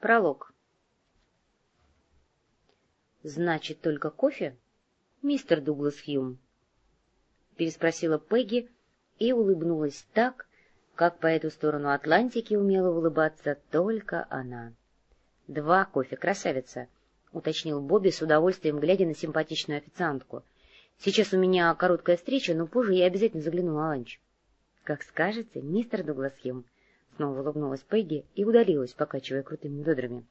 Пролог. «Значит, только кофе, мистер Дуглас Хьюм?» — переспросила Пегги и улыбнулась так, как по эту сторону Атлантики умела улыбаться только она. «Два кофе, красавица!» — уточнил Бобби с удовольствием, глядя на симпатичную официантку. «Сейчас у меня короткая встреча, но позже я обязательно загляну на ланч». «Как скажете, мистер Дуглас Хьюм», Снова улыбнулась Пегги и удалилась, покачивая крутыми бедрами.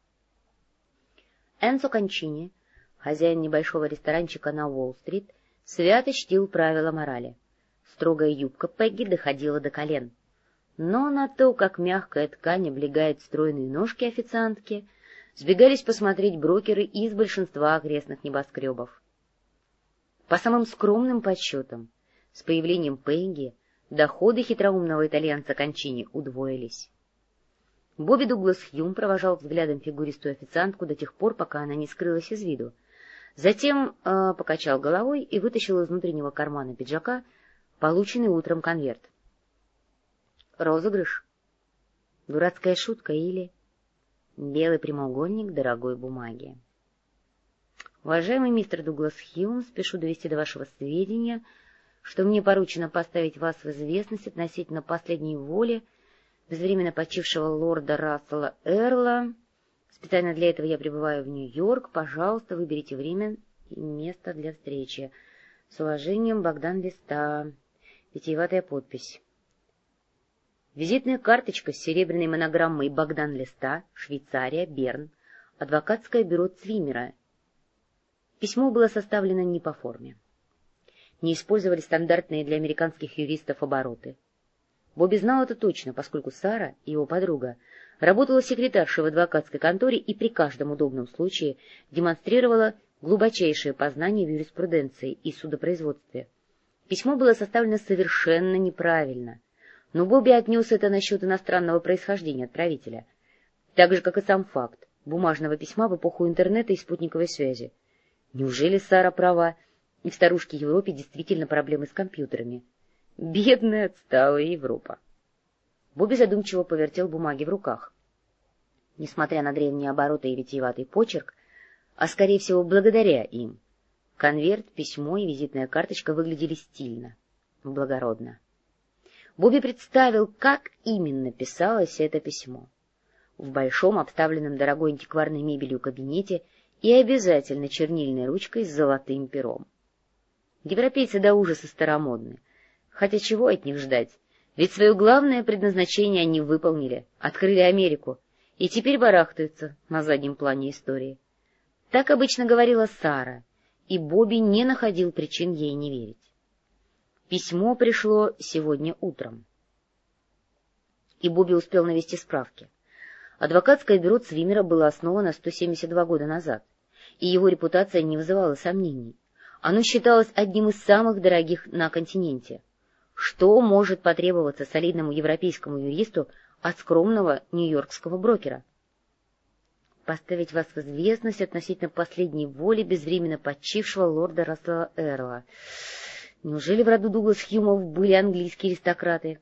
Энцо Кончини, хозяин небольшого ресторанчика на Уолл-стрит, свято чтил правила морали. Строгая юбка Пегги доходила до колен. Но на то, как мягкая ткань облегает стройные ножки официантки, сбегались посмотреть брокеры из большинства окрестных небоскребов. По самым скромным подсчетам, с появлением Пегги доходы хитроумного итальянца Кончини удвоились. Бобби Дуглас Хьюм провожал взглядом фигуристую официантку до тех пор, пока она не скрылась из виду. Затем э, покачал головой и вытащил из внутреннего кармана пиджака полученный утром конверт. Розыгрыш? Дурацкая шутка или... Белый прямоугольник дорогой бумаги. Уважаемый мистер Дуглас Хьюм, спешу довести до вашего сведения что мне поручено поставить вас в известность относительно последней воли безвременно почившего лорда Рассела Эрла. Специально для этого я прибываю в Нью-Йорк. Пожалуйста, выберите время и место для встречи. С уважением, Богдан Листа. Витиеватая подпись. Визитная карточка с серебряной монограммой Богдан Листа, Швейцария, Берн, адвокатское бюро Цвимера. Письмо было составлено не по форме не использовали стандартные для американских юристов обороты. Бобби знал это точно, поскольку Сара, его подруга, работала секретаршей в адвокатской конторе и при каждом удобном случае демонстрировала глубочайшее познание в юриспруденции и судопроизводстве. Письмо было составлено совершенно неправильно, но Бобби отнес это насчет иностранного происхождения отправителя, так же, как и сам факт бумажного письма в эпоху интернета и спутниковой связи. Неужели Сара права, и в старушке Европе действительно проблемы с компьютерами. Бедная отсталая Европа. Бобби задумчиво повертел бумаги в руках. Несмотря на древние обороты и витиеватый почерк, а, скорее всего, благодаря им, конверт, письмо и визитная карточка выглядели стильно, благородно. Бобби представил, как именно писалось это письмо. В большом, обставленном дорогой антикварной мебелью кабинете и обязательно чернильной ручкой с золотым пером. Европейцы до ужаса старомодны. Хотя чего от них ждать? Ведь свое главное предназначение они выполнили, открыли Америку, и теперь барахтаются на заднем плане истории. Так обычно говорила Сара, и Бобби не находил причин ей не верить. Письмо пришло сегодня утром. И Бобби успел навести справки. Адвокатское бюро Цвимера было основано 172 года назад, и его репутация не вызывала сомнений. Оно считалось одним из самых дорогих на континенте. Что может потребоваться солидному европейскому юристу от скромного нью-йоркского брокера? Поставить вас в известность относительно последней воли безвременно почившего лорда Рассела Эрла. Неужели в роду Дуглас Хьюмов были английские аристократы?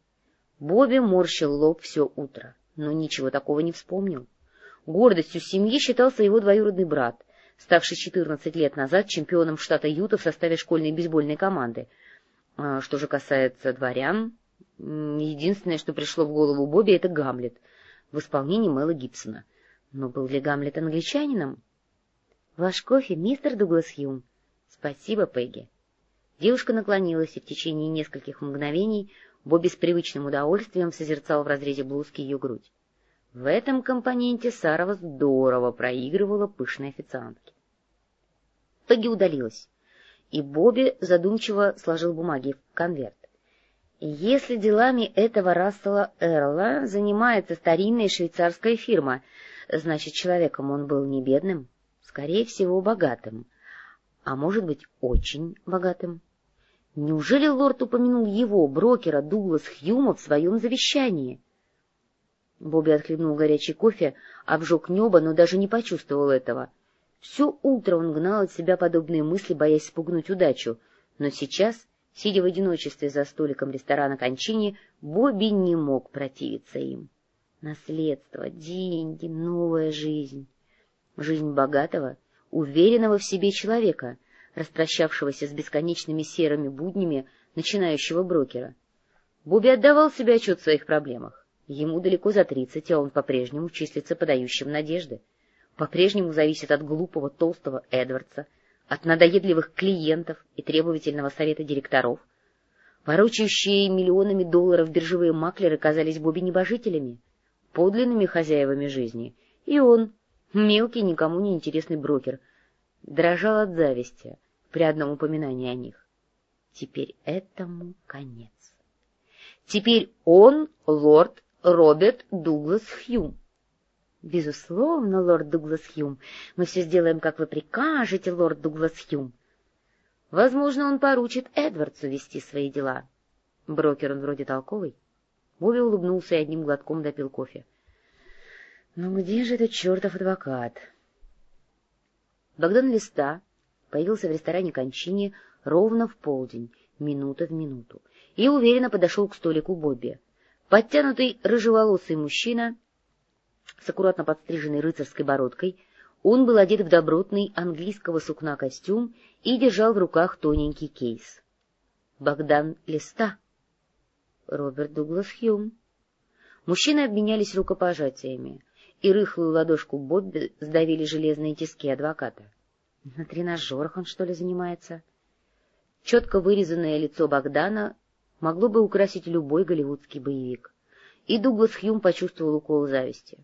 Бобби морщил лоб все утро, но ничего такого не вспомнил. Гордостью семьи считался его двоюродный брат — ставший 14 лет назад чемпионом штата Юта в составе школьной бейсбольной команды. А что же касается дворян, единственное, что пришло в голову Бобби, это Гамлет в исполнении Мэла Гибсона. Но был ли Гамлет англичанином? — Ваш кофе, мистер Дуглас Хьюм. — Спасибо, Пегги. Девушка наклонилась, и в течение нескольких мгновений Бобби с привычным удовольствием созерцал в разрезе блузки ее грудь. В этом компоненте Сарова здорово проигрывала пышной официантке. Пегги удалилась, и Бобби задумчиво сложил бумаги в конверт. Если делами этого Рассела Эрла занимается старинная швейцарская фирма, значит, человеком он был не бедным, скорее всего, богатым, а может быть, очень богатым. Неужели лорд упомянул его, брокера Дуглас Хьюма, в своем завещании? Бобби отхлебнул горячий кофе, обжег небо, но даже не почувствовал этого. Все утро он гнал от себя подобные мысли, боясь спугнуть удачу, но сейчас, сидя в одиночестве за столиком ресторана Кончини, Бобби не мог противиться им. Наследство, деньги, новая жизнь. Жизнь богатого, уверенного в себе человека, распрощавшегося с бесконечными серыми буднями начинающего брокера. Бобби отдавал себе отчет в своих проблемах. Ему далеко за тридцать, а он по-прежнему числится подающим надежды. По-прежнему зависит от глупого толстого Эдвардса, от надоедливых клиентов и требовательного совета директоров. Ворочающие миллионами долларов биржевые маклеры казались Бобби небожителями, подлинными хозяевами жизни, и он, мелкий, никому не интересный брокер, дрожал от зависти при одном упоминании о них. Теперь этому конец. Теперь он лорд Роберт Дуглас Хьюм. Безусловно, лорд Дуглас Хьюм. Мы все сделаем, как вы прикажете, лорд Дуглас Хьюм. Возможно, он поручит Эдвардсу вести свои дела. Брокер он вроде толковый. Бобби улыбнулся и одним глотком допил кофе. Ну где же этот чертов адвокат? Богдан Листа появился в ресторане Кончини ровно в полдень, минута в минуту, и уверенно подошел к столику Бобби. Подтянутый рыжеволосый мужчина с аккуратно подстриженной рыцарской бородкой, он был одет в добротный английского сукна костюм и держал в руках тоненький кейс. Богдан Листа. Роберт Дуглас Хьюм. Мужчины обменялись рукопожатиями, и рыхлую ладошку Бобби сдавили железные тиски адвоката. На тренажерах он, что ли, занимается? Четко вырезанное лицо Богдана могло бы украсить любой голливудский боевик. И Дуглас Хьюм почувствовал укол зависти.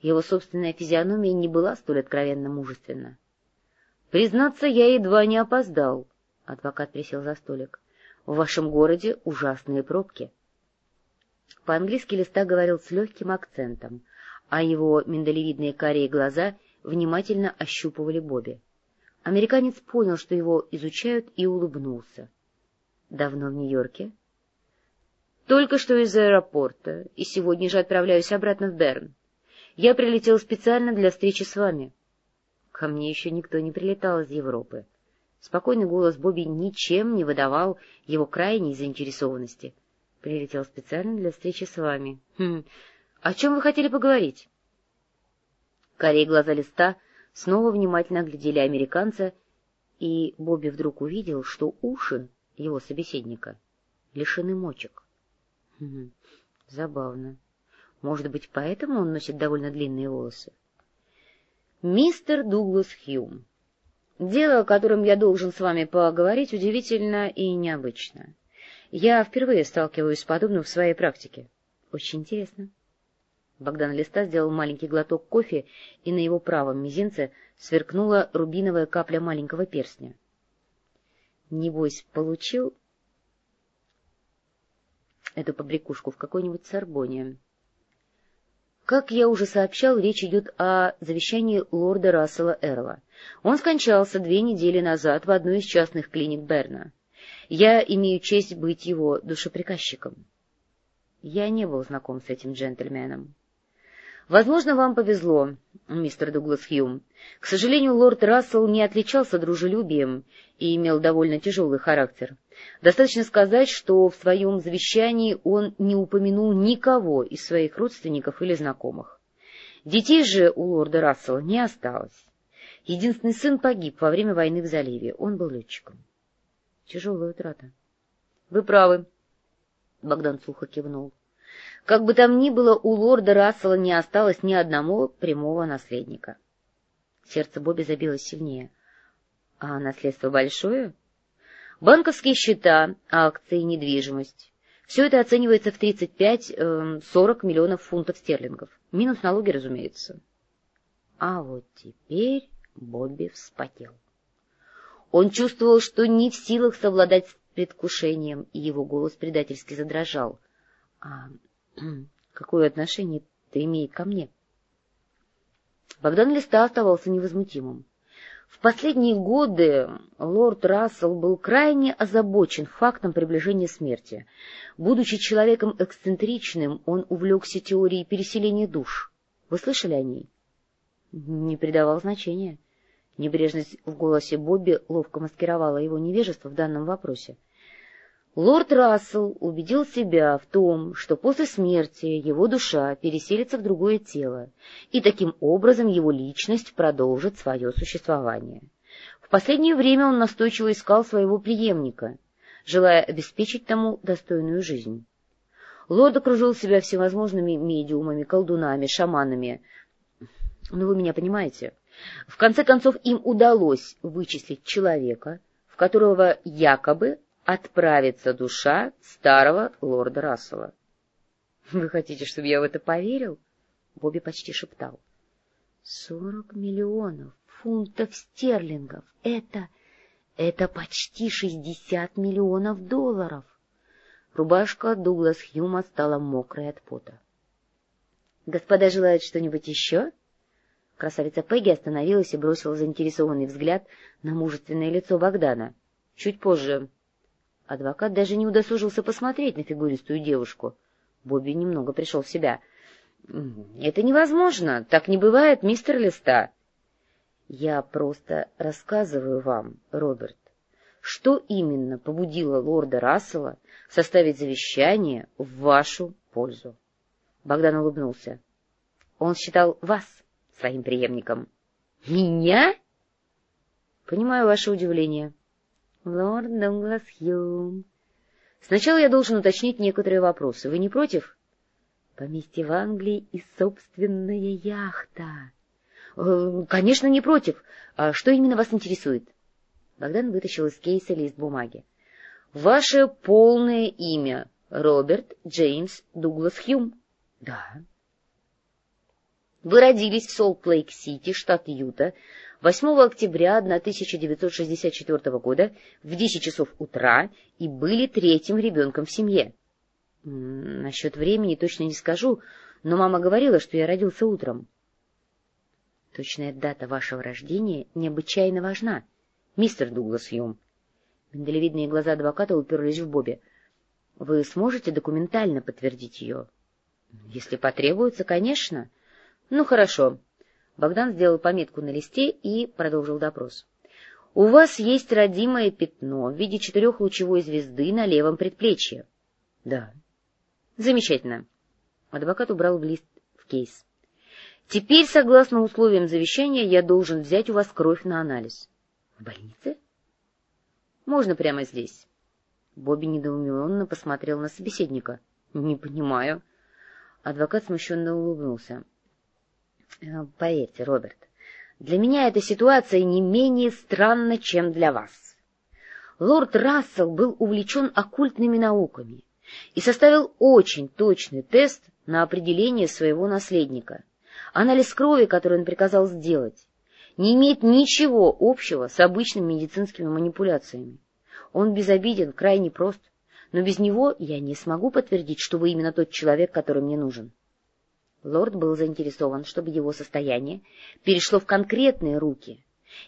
Его собственная физиономия не была столь откровенно мужественна. — Признаться, я едва не опоздал, — адвокат присел за столик. — В вашем городе ужасные пробки. По-английски Листа говорил с легким акцентом, а его миндалевидные карие глаза внимательно ощупывали Бобби. Американец понял, что его изучают, и улыбнулся. — Давно в Нью-Йорке? — Только что из аэропорта, и сегодня же отправляюсь обратно в Берн. Я прилетел специально для встречи с вами. Ко мне еще никто не прилетал из Европы. Спокойный голос Бобби ничем не выдавал его крайней заинтересованности. Прилетел специально для встречи с вами. Хм. О чем вы хотели поговорить? Корей глаза листа снова внимательно глядели американца, и Бобби вдруг увидел, что уши его собеседника лишены мочек. Хм, забавно. Может быть, поэтому он носит довольно длинные волосы? Мистер Дуглас Хьюм, дело, о котором я должен с вами поговорить, удивительно и необычно. Я впервые сталкиваюсь с подобным в своей практике. Очень интересно. Богдан Листа сделал маленький глоток кофе, и на его правом мизинце сверкнула рубиновая капля маленького перстня. Небось, получил эту побрякушку в какой-нибудь Сорбоне. Как я уже сообщал, речь идет о завещании лорда Рассела Эрла. Он скончался две недели назад в одной из частных клиник Берна. Я имею честь быть его душеприказчиком. Я не был знаком с этим джентльменом. Возможно, вам повезло, мистер Дуглас Хьюм. К сожалению, лорд Рассел не отличался дружелюбием и имел довольно тяжелый характер. Достаточно сказать, что в своем завещании он не упомянул никого из своих родственников или знакомых. Детей же у лорда Рассела не осталось. Единственный сын погиб во время войны в заливе. Он был летчиком. Тяжелая утрата. — Вы правы, — Богдан сухо кивнул. Как бы там ни было, у лорда Рассела не осталось ни одного прямого наследника. Сердце Бобби забилось сильнее. — А наследство большое? — Банковские счета, акции, недвижимость. Все это оценивается в 35-40 эм, миллионов фунтов стерлингов. Минус налоги, разумеется. А вот теперь Бобби вспотел. Он чувствовал, что не в силах совладать с предвкушением, и его голос предательски задрожал. — А Какое отношение это имеет ко мне? Богдан Листа оставался невозмутимым. В последние годы лорд Рассел был крайне озабочен фактом приближения смерти. Будучи человеком эксцентричным, он увлекся теорией переселения душ. Вы слышали о ней? Не придавал значения. Небрежность в голосе Бобби ловко маскировала его невежество в данном вопросе. Лорд Рассел убедил себя в том, что после смерти его душа переселится в другое тело, и таким образом его личность продолжит свое существование. В последнее время он настойчиво искал своего преемника, желая обеспечить тому достойную жизнь. Лорд окружил себя всевозможными медиумами, колдунами, шаманами. Ну, вы меня понимаете. В конце концов, им удалось вычислить человека, в которого якобы отправится душа старого лорда Рассела. — Вы хотите, чтобы я в это поверил? — Бобби почти шептал. — Сорок миллионов фунтов стерлингов. Это... это почти шестьдесят миллионов долларов. Рубашка Дуглас Хьюма стала мокрой от пота. — Господа желают что-нибудь еще? Красавица Пегги остановилась и бросила заинтересованный взгляд на мужественное лицо Богдана. Чуть позже Адвокат даже не удосужился посмотреть на фигуристую девушку. Бобби немного пришел в себя. — Это невозможно. Так не бывает, мистер Листа. — Я просто рассказываю вам, Роберт, что именно побудило лорда Рассела составить завещание в вашу пользу. Богдан улыбнулся. Он считал вас своим преемником. — Меня? — Понимаю ваше удивление. — Лорд Дуглас Хьюм. Сначала я должен уточнить некоторые вопросы. Вы не против? Поместье в Англии и собственная яхта. Э, конечно, не против. А что именно вас интересует? Богдан вытащил из кейса лист бумаги. Ваше полное имя Роберт Джеймс Дуглас Хьюм. Да. Вы родились в Солт-Лейк-Сити, штат Юта, 8 октября 1964 года в 10 часов утра и были третьим ребенком в семье. Насчет времени точно не скажу, но мама говорила, что я родился утром. Точная дата вашего рождения необычайно важна, мистер Дуглас Юм. Миндалевидные глаза адвоката уперлись в Бобби. Вы сможете документально подтвердить ее? Если потребуется, конечно. Ну, хорошо. Богдан сделал пометку на листе и продолжил допрос. — У вас есть родимое пятно в виде четырехлучевой звезды на левом предплечье? — Да. — Замечательно. Адвокат убрал в лист в кейс. — Теперь, согласно условиям завещания, я должен взять у вас кровь на анализ. — В больнице? — Можно прямо здесь. Бобби недоуменно посмотрел на собеседника. — Не понимаю. Адвокат смущенно улыбнулся. Э, поверьте, Роберт, для меня эта ситуация не менее странна, чем для вас. Лорд Рассел был увлечен оккультными науками и составил очень точный тест на определение своего наследника. Анализ крови, который он приказал сделать, не имеет ничего общего с обычными медицинскими манипуляциями. Он безобиден, крайне прост, но без него я не смогу подтвердить, что вы именно тот человек, который мне нужен. Лорд был заинтересован, чтобы его состояние перешло в конкретные руки,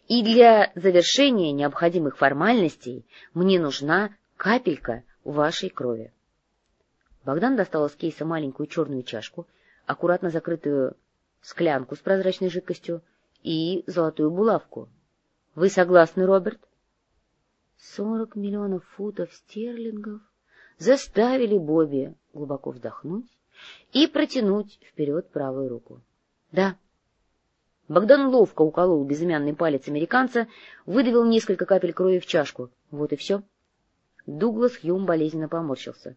и для завершения необходимых формальностей мне нужна капелька вашей крови. Богдан достал из кейса маленькую черную чашку, аккуратно закрытую склянку с прозрачной жидкостью и золотую булавку. — Вы согласны, Роберт? Сорок миллионов футов стерлингов заставили Бобби глубоко вздохнуть и протянуть вперед правую руку. — Да. Богдан ловко уколол безымянный палец американца, выдавил несколько капель крови в чашку. Вот и все. Дуглас Хьюм болезненно поморщился.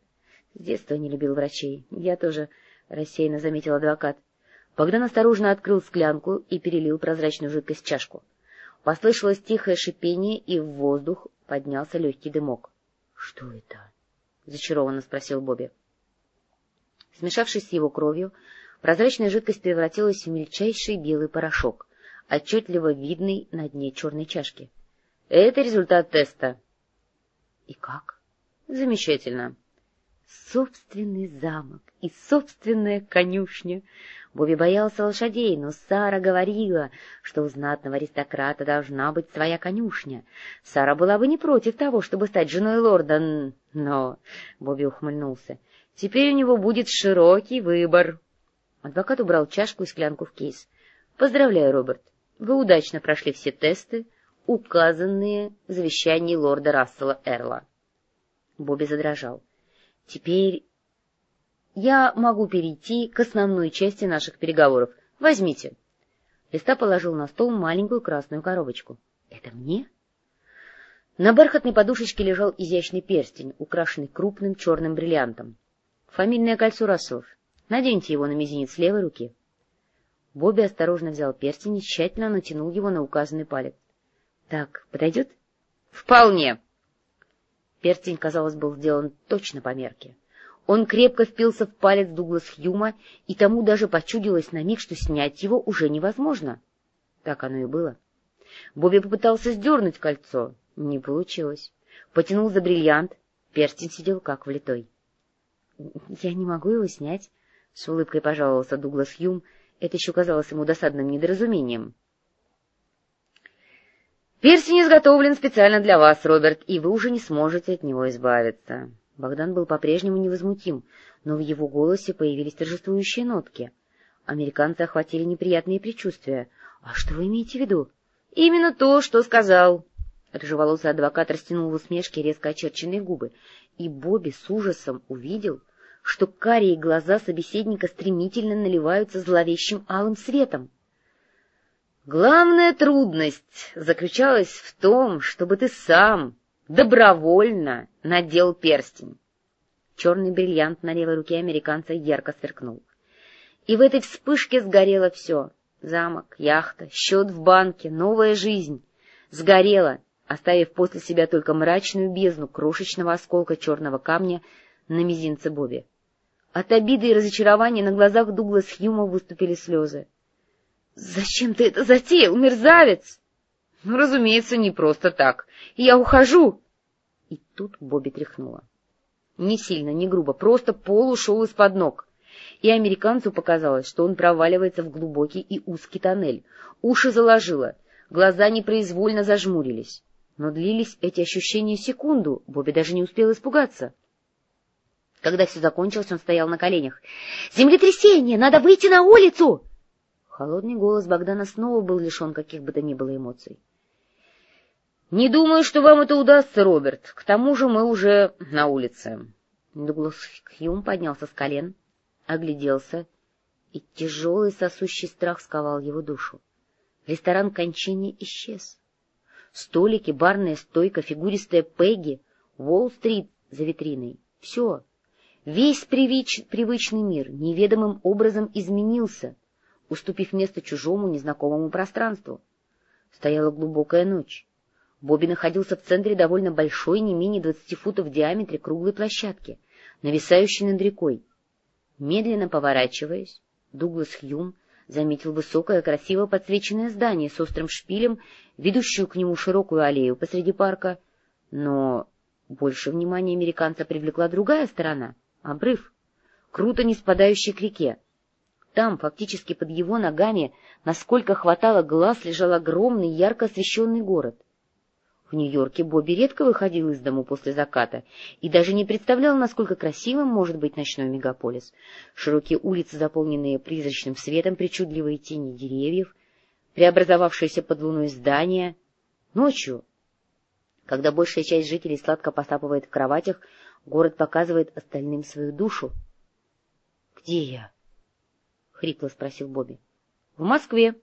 С детства не любил врачей. Я тоже, — рассеянно заметил адвокат. Богдан осторожно открыл склянку и перелил прозрачную жидкость в чашку. Послышалось тихое шипение, и в воздух поднялся легкий дымок. — Что это? — зачарованно спросил Бобби. Смешавшись с его кровью, прозрачная жидкость превратилась в мельчайший белый порошок, отчетливо видный на дне черной чашки. Это результат теста. И как? Замечательно. Собственный замок и собственная конюшня. Боби боялся лошадей, но Сара говорила, что у знатного аристократа должна быть своя конюшня. Сара была бы не против того, чтобы стать женой лорда, но... Бобби ухмыльнулся. Теперь у него будет широкий выбор. Адвокат убрал чашку и склянку в кейс. — Поздравляю, Роберт. Вы удачно прошли все тесты, указанные в завещании лорда Рассела Эрла. Бобби задрожал. — Теперь я могу перейти к основной части наших переговоров. Возьмите. Листа положил на стол маленькую красную коробочку. — Это мне? На бархатной подушечке лежал изящный перстень, украшенный крупным черным бриллиантом. Фамильное кольцо Расселов. Наденьте его на мизинец левой руки. Бобби осторожно взял перстень и тщательно натянул его на указанный палец. — Так, подойдет? — Вполне. Перстень, казалось, был сделан точно по мерке. Он крепко впился в палец Дуглас Хьюма, и тому даже почудилось на миг, что снять его уже невозможно. Так оно и было. Бобби попытался сдернуть кольцо. Не получилось. Потянул за бриллиант. Перстень сидел как влитой. — Я не могу его снять, — с улыбкой пожаловался Дуглас Хьюм. Это еще казалось ему досадным недоразумением. — Перстень изготовлен специально для вас, Роберт, и вы уже не сможете от него избавиться. Богдан был по-прежнему невозмутим, но в его голосе появились торжествующие нотки. Американцы охватили неприятные предчувствия. — А что вы имеете в виду? — Именно то, что сказал. Рыжеволосый адвокат растянул в усмешке резко очерченные губы, и Бобби с ужасом увидел, что карие глаза собеседника стремительно наливаются зловещим алым светом. Главная трудность заключалась в том, чтобы ты сам добровольно надел перстень. Черный бриллиант на левой руке американца ярко сверкнул. И в этой вспышке сгорело все — замок, яхта, счет в банке, новая жизнь. Сгорело, оставив после себя только мрачную бездну крошечного осколка черного камня на мизинце Бобби. От обиды и разочарования на глазах Дуглас Хьюма выступили слезы. — Зачем ты это затеял, мерзавец? — Ну, разумеется, не просто так. Я ухожу. И тут Бобби тряхнула. Не сильно, не грубо, просто пол ушел из-под ног. И американцу показалось, что он проваливается в глубокий и узкий тоннель. Уши заложило, глаза непроизвольно зажмурились. Но длились эти ощущения секунду, Бобби даже не успел испугаться. Когда все закончилось, он стоял на коленях. «Землетрясение! Надо выйти на улицу!» Холодный голос Богдана снова был лишен каких бы то ни было эмоций. «Не думаю, что вам это удастся, Роберт. К тому же мы уже на улице». Дуглас Хьюм поднялся с колен, огляделся, и тяжелый сосущий страх сковал его душу. Ресторан кончини исчез. Столики, барная стойка, фигуристая Пегги, Уолл-стрит за витриной — все. Весь привич, привычный мир неведомым образом изменился, уступив место чужому незнакомому пространству. Стояла глубокая ночь. Бобби находился в центре довольно большой, не менее двадцати футов в диаметре круглой площадки, нависающей над рекой. Медленно поворачиваясь, Дуглас Хьюм заметил высокое, красиво подсвеченное здание с острым шпилем, ведущую к нему широкую аллею посреди парка, но больше внимания американца привлекла другая сторона — Обрыв, круто не спадающий к реке. Там, фактически под его ногами, насколько хватало глаз, лежал огромный, ярко освещенный город. В Нью-Йорке Бобби редко выходил из дому после заката и даже не представлял, насколько красивым может быть ночной мегаполис. Широкие улицы, заполненные призрачным светом, причудливые тени деревьев, преобразовавшиеся под луной здания. Ночью, когда большая часть жителей сладко посапывает в кроватях, Город показывает остальным свою душу. — Где я? — хрипло спросил Бобби. — В Москве.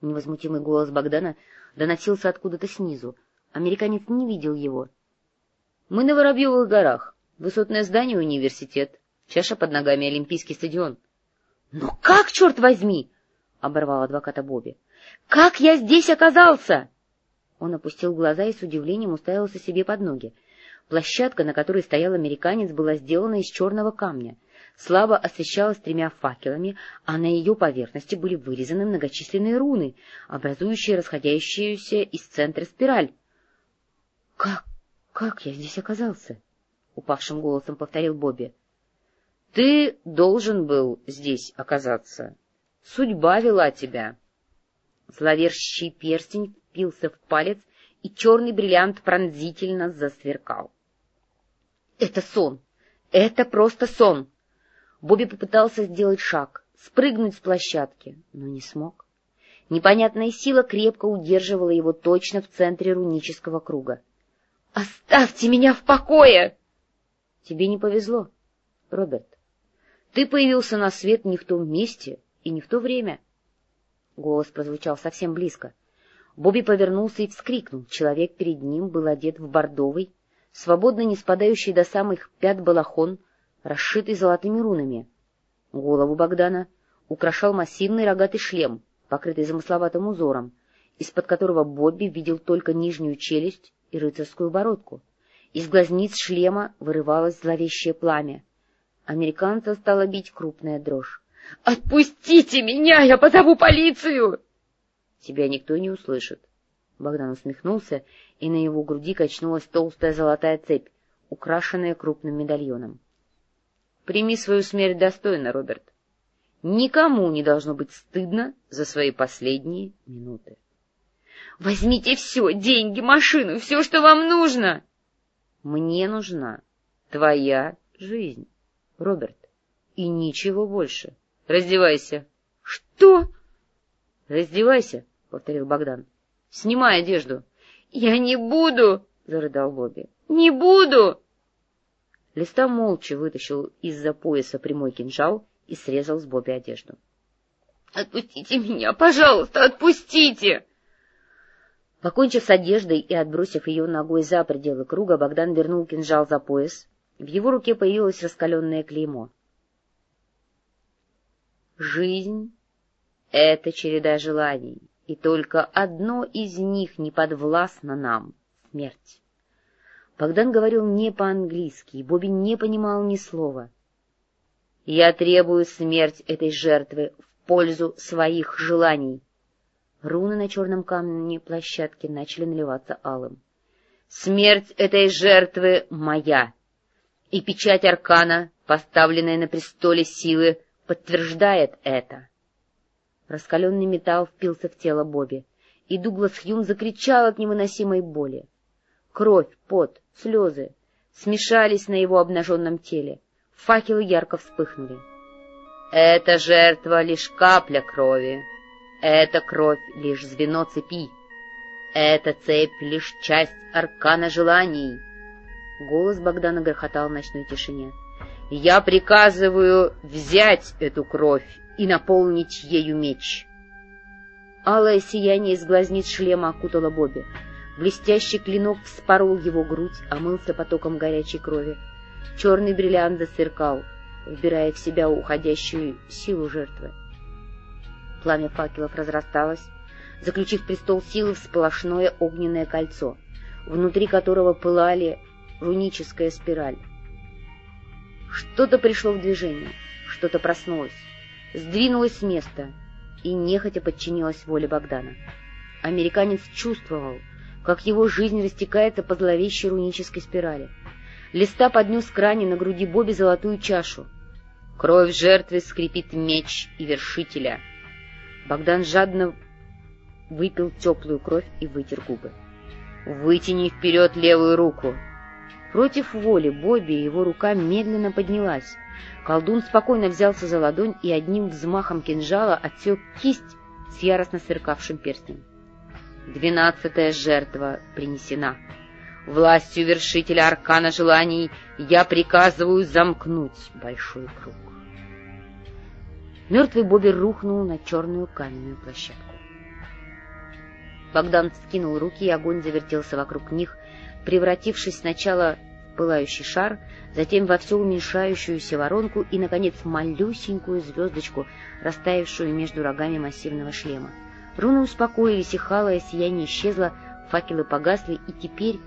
Невозмутимый голос Богдана доносился откуда-то снизу. Американец не видел его. — Мы на Воробьевых горах. Высотное здание — университет. Чаша под ногами — Олимпийский стадион. — Но как, черт возьми! — оборвал адвоката Бобби. — Как я здесь оказался? Он опустил глаза и с удивлением уставился себе под ноги. Площадка, на которой стоял американец, была сделана из черного камня, слабо освещалась тремя факелами, а на ее поверхности были вырезаны многочисленные руны, образующие расходящуюся из центра спираль. — Как... как я здесь оказался? — упавшим голосом повторил Бобби. — Ты должен был здесь оказаться. Судьба вела тебя. Зловерщий перстень впился в палец, и черный бриллиант пронзительно засверкал. Это сон. Это просто сон. Бобби попытался сделать шаг, спрыгнуть с площадки, но не смог. Непонятная сила крепко удерживала его точно в центре рунического круга. — Оставьте меня в покое! тебе не повезло, Роберт. Ты появился на свет не в том месте и не в то время. Голос прозвучал совсем близко. Бобби повернулся и вскрикнул. Человек перед ним был одет в бордовый, свободно не спадающий до самых пят балахон, расшитый золотыми рунами. Голову Богдана украшал массивный рогатый шлем, покрытый замысловатым узором, из-под которого Бобби видел только нижнюю челюсть и рыцарскую бородку. Из глазниц шлема вырывалось зловещее пламя. Американца стала бить крупная дрожь. — Отпустите меня, я позову полицию! — Тебя никто не услышит. Богдан усмехнулся, и на его груди качнулась толстая золотая цепь, украшенная крупным медальоном. — Прими свою смерть достойно, Роберт. Никому не должно быть стыдно за свои последние минуты. — Возьмите все, деньги, машину, все, что вам нужно! — Мне нужна твоя жизнь. Роберт, и ничего больше. Раздевайся. — Что? — Раздевайся, — повторил Богдан. — Снимай одежду. — Я не буду, — зарыдал Бобби. — Не буду! Листа молча вытащил из-за пояса прямой кинжал и срезал с Бобби одежду. — Отпустите меня, пожалуйста, отпустите! Покончив с одеждой и отбросив ее ногой за пределы круга, Богдан вернул кинжал за пояс, в его руке появилось раскаленное клеймо. Жизнь — это череда желаний, и только одно из них не подвластно нам — смерть. Богдан говорил не по-английски, и Бобби не понимал ни слова. «Я требую смерть этой жертвы в пользу своих желаний». Руны на черном камне площадки начали наливаться алым. «Смерть этой жертвы моя!» и печать аркана, поставленная на престоле силы, подтверждает это. Раскаленный металл впился в тело Бобби, и Дуглас Хьюм закричал от невыносимой боли. Кровь, пот, слезы смешались на его обнаженном теле. Факелы ярко вспыхнули. «Эта жертва — лишь капля крови. Эта кровь — лишь звено цепи. Эта цепь — лишь часть аркана желаний». Голос Богдана грохотал в ночной тишине. «Я приказываю взять эту кровь и наполнить ею меч!» Алое сияние из глазниц шлема окутало Бобби. Блестящий клинок вспорол его грудь, омылся потоком горячей крови. Черный бриллиант засверкал, вбирая в себя уходящую силу жертвы. Пламя факелов разрасталось, заключив престол силы в сплошное огненное кольцо, внутри которого пылали руническая спираль. Что-то пришло в движение, что-то проснулось, сдвинулось с места и нехотя подчинилось воле Богдана. Американец чувствовал, как его жизнь растекается по зловещей рунической спирали. Листа поднес к ране на груди Бобби золотую чашу. Кровь жертвы скрипит меч и вершителя. Богдан жадно выпил теплую кровь и вытер губы. «Вытяни вперед левую руку!» Против воли Бобби его рука медленно поднялась. Колдун спокойно взялся за ладонь и одним взмахом кинжала отсек кисть с яростно сверкавшим перстнем. Двенадцатая жертва принесена. Властью вершителя аркана желаний я приказываю замкнуть большой круг. Мертвый Бобби рухнул на черную каменную площадку. Богдан скинул руки, и огонь завертелся вокруг них, превратившись сначала пылающий шар, затем во все уменьшающуюся воронку и, наконец, малюсенькую звездочку, растаявшую между рогами массивного шлема. Руны успокоились, и халое сияние исчезло, факелы погасли, и теперь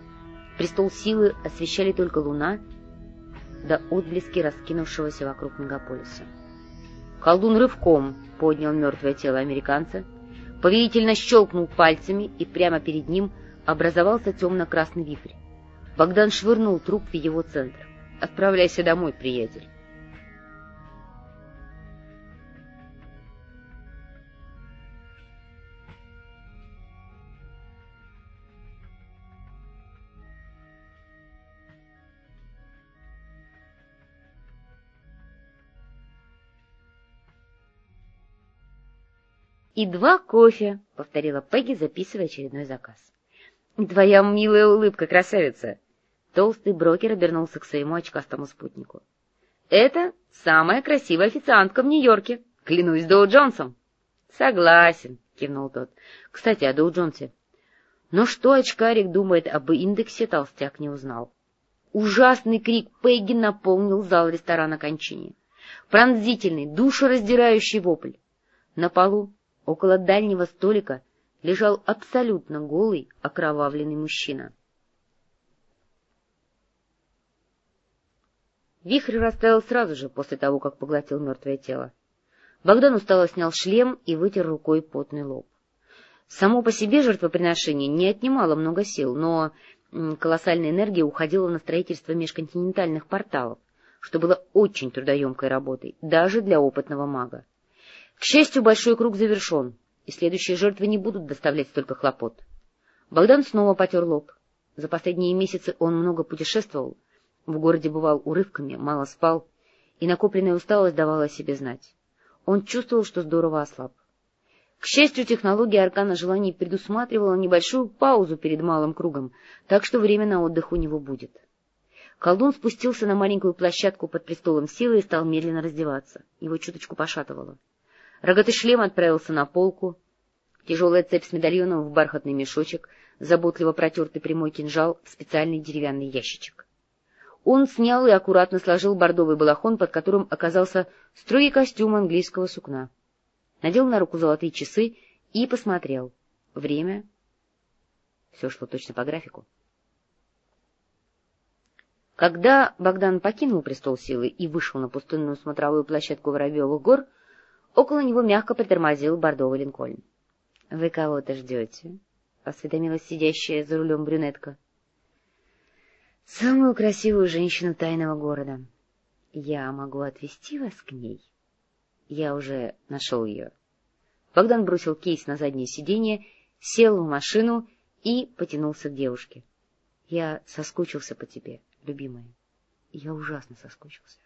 престол силы освещали только луна да отблески раскинувшегося вокруг мегаполиса. Колдун рывком поднял мертвое тело американца, повелительно щелкнул пальцами, и прямо перед ним — образовался темно-красный вихрь. Богдан швырнул труп в его центр. «Отправляйся домой, приятель». «И два кофе», — повторила Пегги, записывая очередной заказ. — Твоя милая улыбка, красавица! Толстый брокер обернулся к своему очкастому спутнику. — Это самая красивая официантка в Нью-Йорке, клянусь Доу Джонсом. — Согласен, — кивнул тот. — Кстати, о Доу Джонсе. Но что очкарик думает об индексе, толстяк не узнал. Ужасный крик Пегги наполнил зал ресторана кончине. Пронзительный, душераздирающий вопль. На полу, около дальнего столика, лежал абсолютно голый, окровавленный мужчина. Вихрь растаял сразу же после того, как поглотил мертвое тело. Богдан устало снял шлем и вытер рукой потный лоб. Само по себе жертвоприношение не отнимало много сил, но колоссальная энергия уходила на строительство межконтинентальных порталов, что было очень трудоемкой работой, даже для опытного мага. К счастью, большой круг завершен, и следующие жертвы не будут доставлять столько хлопот. Богдан снова потер лоб. За последние месяцы он много путешествовал, в городе бывал урывками, мало спал, и накопленная усталость давала о себе знать. Он чувствовал, что здорово ослаб. К счастью, технология аркана желаний предусматривала небольшую паузу перед малым кругом, так что время на отдых у него будет. Колдун спустился на маленькую площадку под престолом силы и стал медленно раздеваться. Его чуточку пошатывало. Рогатый шлем отправился на полку. Тяжелая цепь с медальоном в бархатный мешочек, заботливо протертый прямой кинжал в специальный деревянный ящичек. Он снял и аккуратно сложил бордовый балахон, под которым оказался строгий костюм английского сукна. Надел на руку золотые часы и посмотрел. Время. Все шло точно по графику. Когда Богдан покинул престол силы и вышел на пустынную смотровую площадку Воробьевых гор, около него мягко притормозил бордовый линкольн. — Вы кого-то ждете? — осведомилась сидящая за рулем брюнетка. Самую красивую женщину тайного города. Я могу отвезти вас к ней? Я уже нашел ее. Богдан бросил кейс на заднее сиденье, сел в машину и потянулся к девушке. Я соскучился по тебе, любимая. Я ужасно соскучился.